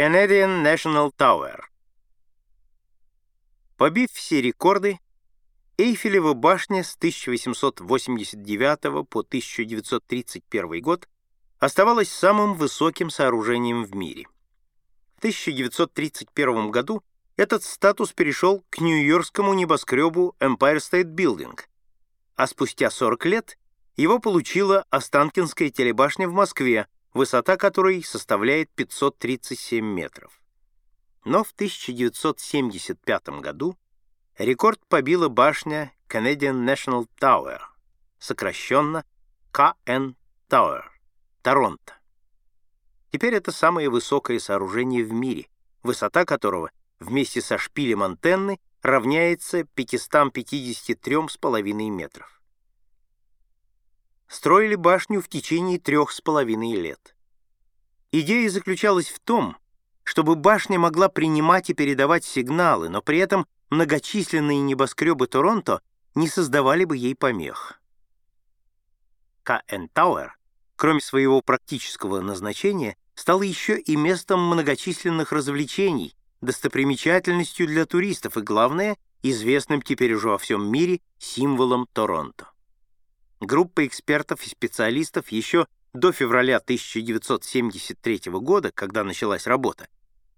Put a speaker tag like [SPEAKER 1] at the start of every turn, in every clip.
[SPEAKER 1] Canadian National Tower. Побив все рекорды, Эйфелева башня с 1889 по 1931 год оставалась самым высоким сооружением в мире. В 1931 году этот статус перешел к нью-йоркскому небоскребу Empire State Building, а спустя 40 лет его получила Останкинская телебашня в Москве, высота которой составляет 537 метров. Но в 1975 году рекорд побила башня Canadian National Tower, сокращенно KN Tower, Торонто. Теперь это самое высокое сооружение в мире, высота которого вместе со шпилем антенны равняется 553,5 метров строили башню в течение трех с половиной лет. Идея заключалась в том, чтобы башня могла принимать и передавать сигналы, но при этом многочисленные небоскребы Торонто не создавали бы ей помех. КН Тауэр, кроме своего практического назначения, стал еще и местом многочисленных развлечений, достопримечательностью для туристов и, главное, известным теперь уже во всем мире символом Торонто. Группа экспертов и специалистов еще до февраля 1973 года, когда началась работа,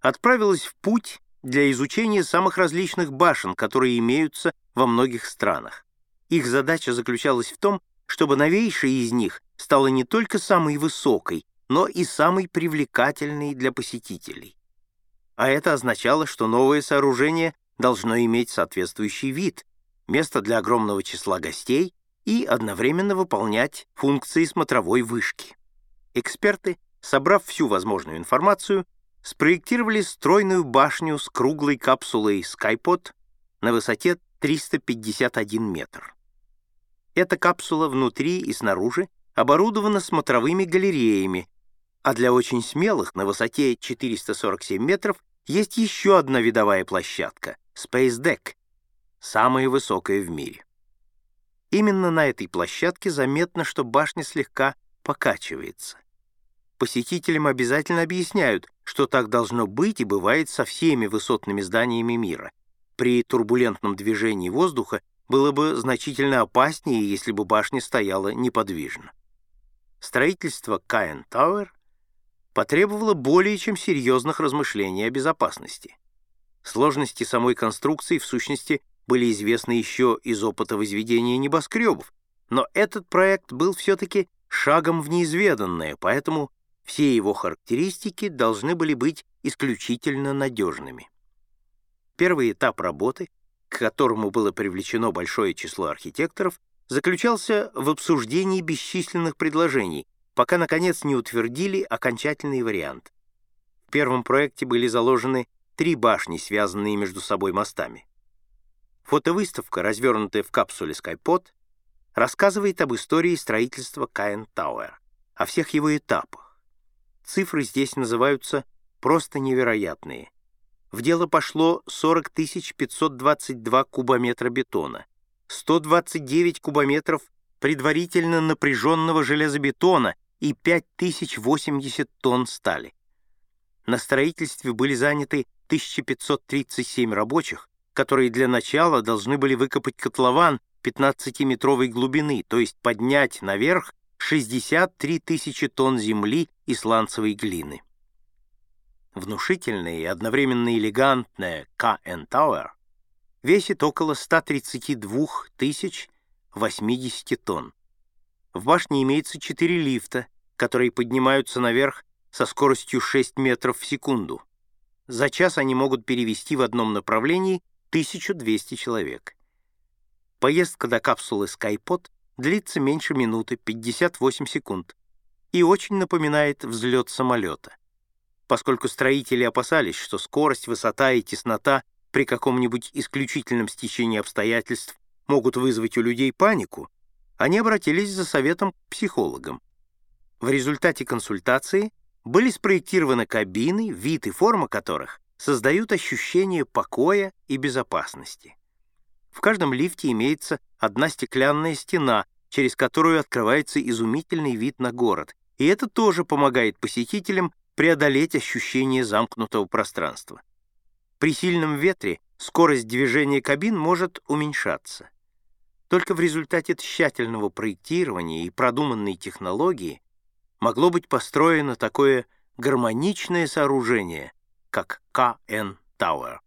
[SPEAKER 1] отправилась в путь для изучения самых различных башен, которые имеются во многих странах. Их задача заключалась в том, чтобы новейшая из них стала не только самой высокой, но и самой привлекательной для посетителей. А это означало, что новое сооружение должно иметь соответствующий вид, место для огромного числа гостей и одновременно выполнять функции смотровой вышки. Эксперты, собрав всю возможную информацию, спроектировали стройную башню с круглой капсулой SkyPod на высоте 351 метр. Эта капсула внутри и снаружи оборудована смотровыми галереями, а для очень смелых на высоте 447 метров есть еще одна видовая площадка — Space Deck, самая высокая в мире. Именно на этой площадке заметно, что башня слегка покачивается. Посетителям обязательно объясняют, что так должно быть и бывает со всеми высотными зданиями мира. При турбулентном движении воздуха было бы значительно опаснее, если бы башня стояла неподвижно. Строительство Каен Тауэр потребовало более чем серьезных размышлений о безопасности. Сложности самой конструкции, в сущности, были известны еще из опыта возведения небоскребов, но этот проект был все-таки шагом в неизведанное, поэтому все его характеристики должны были быть исключительно надежными. Первый этап работы, к которому было привлечено большое число архитекторов, заключался в обсуждении бесчисленных предложений, пока, наконец, не утвердили окончательный вариант. В первом проекте были заложены три башни, связанные между собой мостами. Фотовыставка, развернутая в капсуле SkyPod, рассказывает об истории строительства Каин Тауэр, о всех его этапах. Цифры здесь называются просто невероятные. В дело пошло 40 522 кубометра бетона, 129 кубометров предварительно напряженного железобетона и 5080 тонн стали. На строительстве были заняты 1537 рабочих, которые для начала должны были выкопать котлован 15-метровой глубины, то есть поднять наверх 63 тысячи тонн земли и сланцевой глины. Внушительная и одновременно элегантная К.Н. Тауэр весит около 132 тысяч 80 тонн. В башне имеется четыре лифта, которые поднимаются наверх со скоростью 6 метров в секунду. За час они могут перевести в одном направлении 1200 человек. Поездка до капсулы SkyPod длится меньше минуты, 58 секунд, и очень напоминает взлет самолета. Поскольку строители опасались, что скорость, высота и теснота при каком-нибудь исключительном стечении обстоятельств могут вызвать у людей панику, они обратились за советом к психологам. В результате консультации были спроектированы кабины, вид и форма которых создают ощущение покоя и безопасности. В каждом лифте имеется одна стеклянная стена, через которую открывается изумительный вид на город, и это тоже помогает посетителям преодолеть ощущение замкнутого пространства. При сильном ветре скорость движения кабин может уменьшаться. Только в результате тщательного проектирования и продуманной технологии могло быть построено такое гармоничное сооружение, как КН Тауэр.